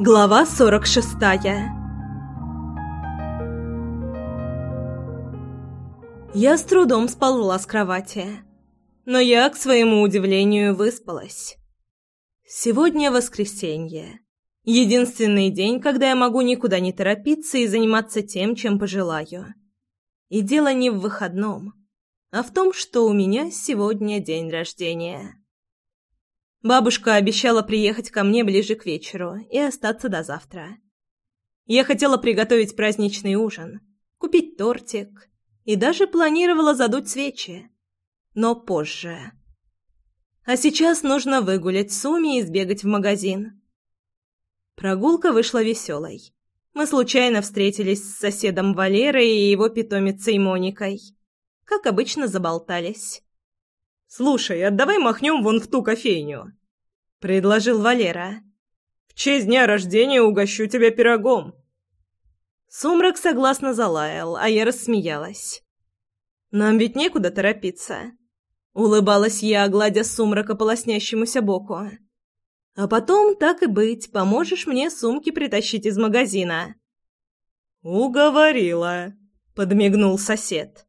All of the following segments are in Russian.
Глава 46 Я с трудом сползла с кровати, но я, к своему удивлению, выспалась. Сегодня воскресенье. Единственный день, когда я могу никуда не торопиться и заниматься тем, чем пожелаю. И дело не в выходном, а в том, что у меня сегодня день рождения. Бабушка обещала приехать ко мне ближе к вечеру и остаться до завтра. Я хотела приготовить праздничный ужин, купить тортик и даже планировала задуть свечи. Но позже. А сейчас нужно выгулять Суми и сбегать в магазин. Прогулка вышла веселой. Мы случайно встретились с соседом Валерой и его питомицей Моникой. Как обычно, заболтались. «Слушай, а давай махнем вон в ту кофейню», — предложил Валера. «В честь дня рождения угощу тебя пирогом». Сумрак согласно залаял, а я рассмеялась. «Нам ведь некуда торопиться». Улыбалась я, гладя сумрака по лоснящемуся боку. «А потом, так и быть, поможешь мне сумки притащить из магазина». «Уговорила», — подмигнул сосед.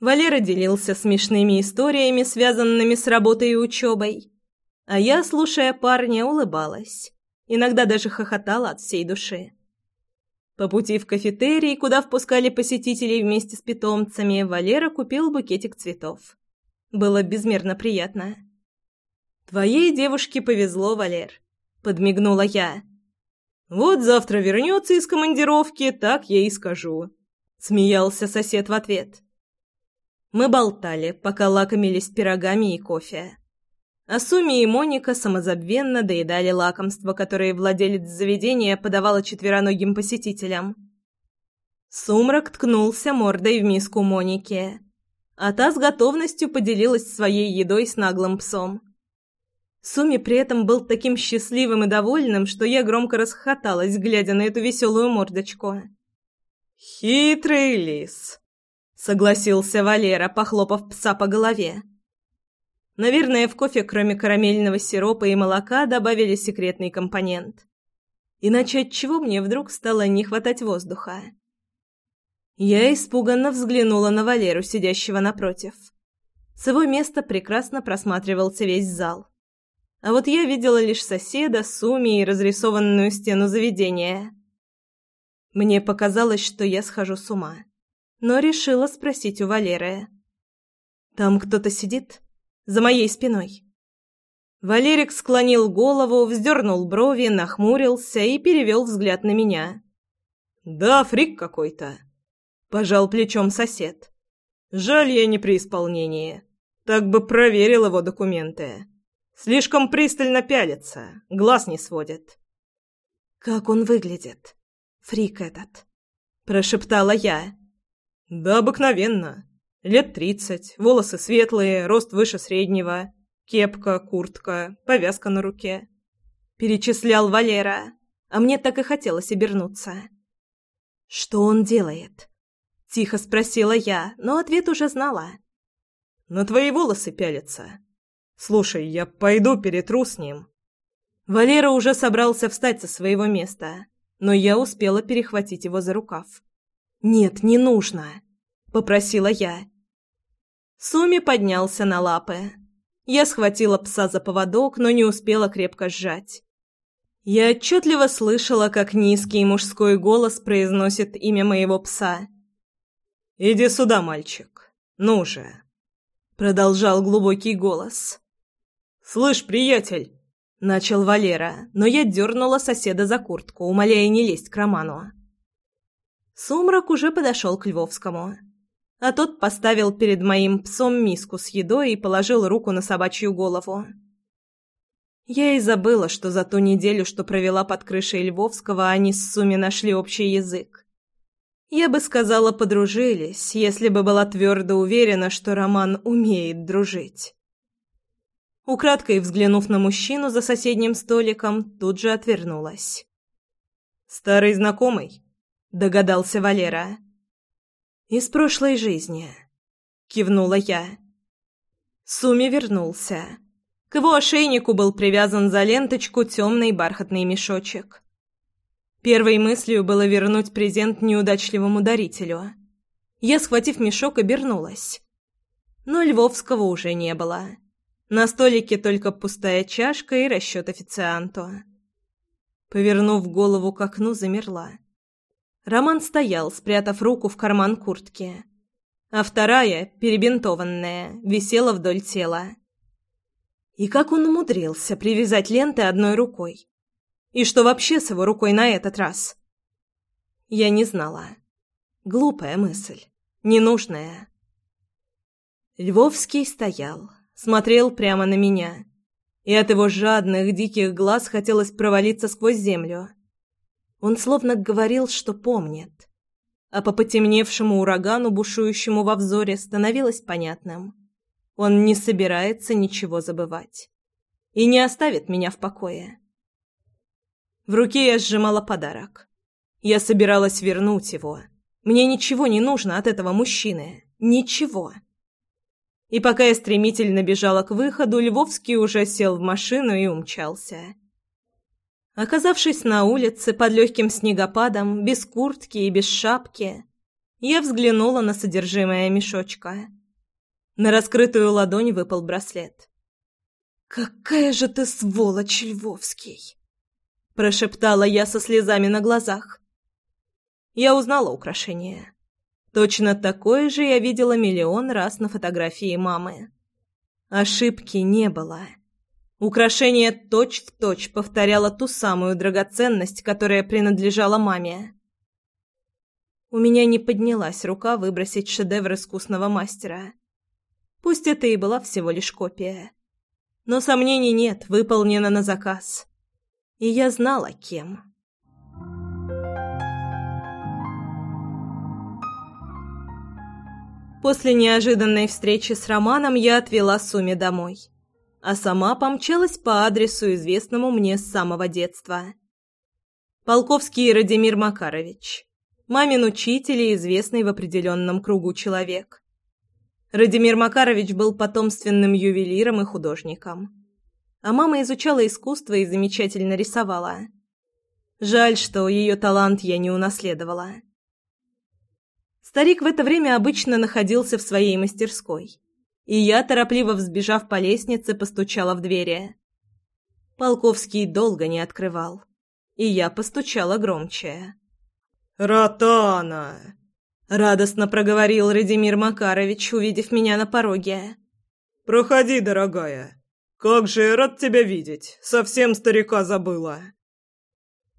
Валера делился смешными историями, связанными с работой и учебой. А я, слушая парня, улыбалась. Иногда даже хохотала от всей души. По пути в кафетерий, куда впускали посетителей вместе с питомцами, Валера купил букетик цветов. Было безмерно приятно. «Твоей девушке повезло, Валер», — подмигнула я. «Вот завтра вернется из командировки, так я и скажу», — смеялся сосед в ответ. Мы болтали, пока лакомились пирогами и кофе. А Суми и Моника самозабвенно доедали лакомства, которые владелец заведения подавала четвероногим посетителям. Сумрак ткнулся мордой в миску Моники, а та с готовностью поделилась своей едой с наглым псом. Суми при этом был таким счастливым и довольным, что я громко расхохоталась, глядя на эту веселую мордочку. «Хитрый лис!» Согласился Валера, похлопав пса по голове. Наверное, в кофе, кроме карамельного сиропа и молока, добавили секретный компонент. Иначе от чего мне вдруг стало не хватать воздуха? Я испуганно взглянула на Валеру, сидящего напротив. С его места прекрасно просматривался весь зал. А вот я видела лишь соседа, Суми и разрисованную стену заведения. Мне показалось, что я схожу с ума но решила спросить у Валеры. «Там кто-то сидит? За моей спиной?» Валерик склонил голову, вздернул брови, нахмурился и перевел взгляд на меня. «Да, фрик какой-то», — пожал плечом сосед. «Жаль, я не при исполнении. Так бы проверил его документы. Слишком пристально пялится, глаз не сводит». «Как он выглядит, фрик этот?» — прошептала я. «Да обыкновенно. Лет тридцать, волосы светлые, рост выше среднего, кепка, куртка, повязка на руке». Перечислял Валера, а мне так и хотелось обернуться. «Что он делает?» Тихо спросила я, но ответ уже знала. «На твои волосы пялится. Слушай, я пойду перетру с ним». Валера уже собрался встать со своего места, но я успела перехватить его за рукав. «Нет, не нужно», — попросила я. Суми поднялся на лапы. Я схватила пса за поводок, но не успела крепко сжать. Я отчетливо слышала, как низкий мужской голос произносит имя моего пса. «Иди сюда, мальчик. Ну же!» Продолжал глубокий голос. «Слышь, приятель!» Начал Валера, но я дернула соседа за куртку, умоляя не лезть к Роману. Сумрак уже подошел к Львовскому. А тот поставил перед моим псом миску с едой и положил руку на собачью голову. Я и забыла, что за ту неделю, что провела под крышей Львовского, они с Суми нашли общий язык. Я бы сказала, подружились, если бы была твердо уверена, что Роман умеет дружить. Украдкой взглянув на мужчину за соседним столиком, тут же отвернулась. «Старый знакомый?» Догадался Валера. Из прошлой жизни, кивнула я. Суми вернулся. К его ошейнику был привязан за ленточку темный бархатный мешочек. Первой мыслью было вернуть презент неудачливому дарителю. Я, схватив мешок, обернулась. Но Львовского уже не было. На столике только пустая чашка и расчет официанту. Повернув голову к окну, замерла. Роман стоял, спрятав руку в карман куртки, а вторая, перебинтованная, висела вдоль тела. И как он умудрился привязать ленты одной рукой? И что вообще с его рукой на этот раз? Я не знала. Глупая мысль. Ненужная. Львовский стоял, смотрел прямо на меня, и от его жадных, диких глаз хотелось провалиться сквозь землю. Он словно говорил, что помнит, а по потемневшему урагану, бушующему во взоре, становилось понятным. Он не собирается ничего забывать и не оставит меня в покое. В руке я сжимала подарок. Я собиралась вернуть его. Мне ничего не нужно от этого мужчины. Ничего. И пока я стремительно бежала к выходу, Львовский уже сел в машину и умчался. Оказавшись на улице под легким снегопадом, без куртки и без шапки, я взглянула на содержимое мешочка. На раскрытую ладонь выпал браслет. «Какая же ты сволочь, Львовский!» Прошептала я со слезами на глазах. Я узнала украшение. Точно такое же я видела миллион раз на фотографии мамы. Ошибки не было. Украшение точь-в-точь точь повторяло ту самую драгоценность, которая принадлежала маме. У меня не поднялась рука выбросить шедевр искусного мастера. Пусть это и была всего лишь копия. Но сомнений нет, выполнена на заказ. И я знала, кем. После неожиданной встречи с Романом я отвела Суми домой, а сама помчалась по адресу, известному мне с самого детства. Полковский Радимир Макарович, мамин учитель и известный в определенном кругу человек. Радимир Макарович был потомственным ювелиром и художником. А мама изучала искусство и замечательно рисовала. Жаль, что ее талант я не унаследовала. Старик в это время обычно находился в своей мастерской, и я, торопливо взбежав по лестнице, постучала в двери. Полковский долго не открывал, и я постучала громче. «Ротана!» Радостно проговорил Радимир Макарович, увидев меня на пороге. «Проходи, дорогая. Как же я рад тебя видеть. Совсем старика забыла».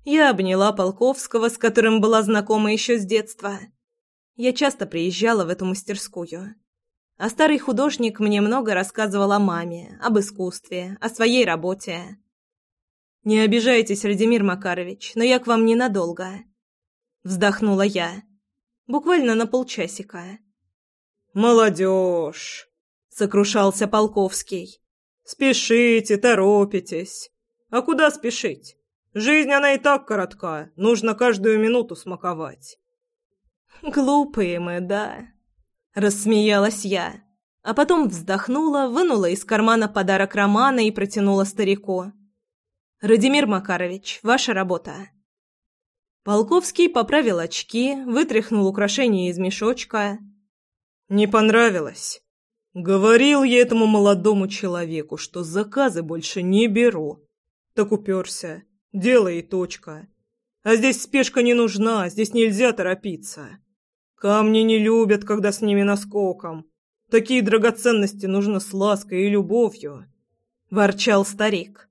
Я обняла Полковского, с которым была знакома еще с детства. Я часто приезжала в эту мастерскую. А старый художник мне много рассказывал о маме, об искусстве, о своей работе. «Не обижайтесь, Радимир Макарович, но я к вам ненадолго», — вздохнула я. Буквально на полчасика. «Молодежь!» — сокрушался Полковский. «Спешите, торопитесь. А куда спешить? Жизнь, она и так коротка, нужно каждую минуту смаковать». «Глупые мы, да?» — рассмеялась я, а потом вздохнула, вынула из кармана подарок Романа и протянула старику. «Радимир Макарович, ваша работа». Полковский поправил очки, вытряхнул украшение из мешочка. «Не понравилось. Говорил я этому молодому человеку, что заказы больше не беру. Так уперся. Дело и точка. А здесь спешка не нужна, здесь нельзя торопиться. Камни не любят, когда с ними наскоком. Такие драгоценности нужно с лаской и любовью», — ворчал старик.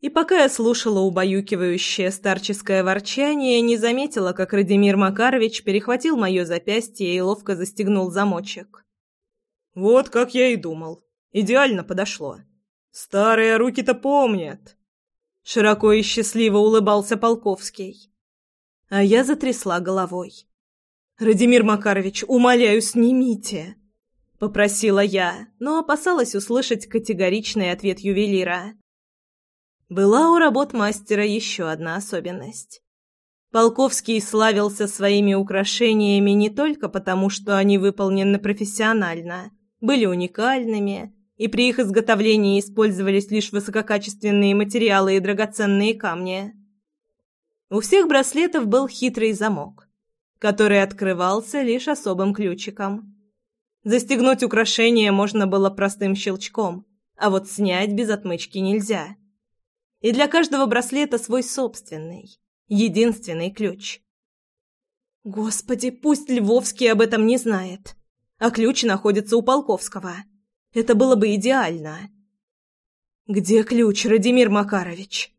И пока я слушала убаюкивающее старческое ворчание, не заметила, как Радимир Макарович перехватил мое запястье и ловко застегнул замочек. «Вот как я и думал. Идеально подошло. Старые руки-то помнят!» Широко и счастливо улыбался Полковский. А я затрясла головой. «Радимир Макарович, умоляю, снимите!» Попросила я, но опасалась услышать категоричный ответ ювелира. Была у работ мастера еще одна особенность. Полковский славился своими украшениями не только потому, что они выполнены профессионально, были уникальными, и при их изготовлении использовались лишь высококачественные материалы и драгоценные камни. У всех браслетов был хитрый замок, который открывался лишь особым ключиком. Застегнуть украшение можно было простым щелчком, а вот снять без отмычки нельзя. И для каждого браслета свой собственный, единственный ключ. Господи, пусть Львовский об этом не знает, а ключ находится у Полковского. Это было бы идеально. «Где ключ, Радимир Макарович?»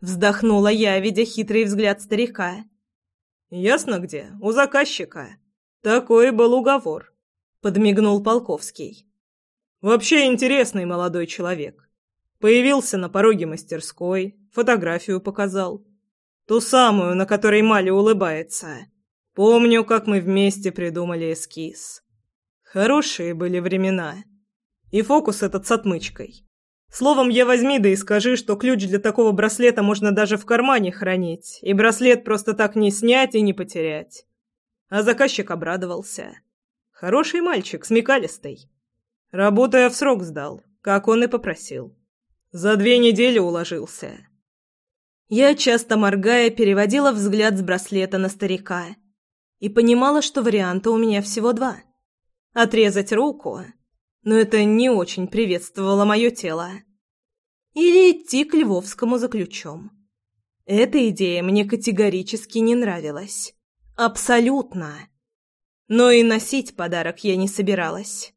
Вздохнула я, видя хитрый взгляд старика. «Ясно где, у заказчика. Такой был уговор», — подмигнул Полковский. «Вообще интересный молодой человек. Появился на пороге мастерской, фотографию показал. Ту самую, на которой Мали улыбается. Помню, как мы вместе придумали эскиз. Хорошие были времена. И фокус этот с отмычкой. Словом, я возьми да и скажи, что ключ для такого браслета можно даже в кармане хранить, и браслет просто так не снять и не потерять. А заказчик обрадовался. Хороший мальчик, смекалистый. Работу я в срок сдал, как он и попросил. За две недели уложился. Я, часто моргая, переводила взгляд с браслета на старика и понимала, что варианта у меня всего два. Отрезать руку но это не очень приветствовало мое тело. Или идти к Львовскому за ключом. Эта идея мне категорически не нравилась. Абсолютно. Но и носить подарок я не собиралась.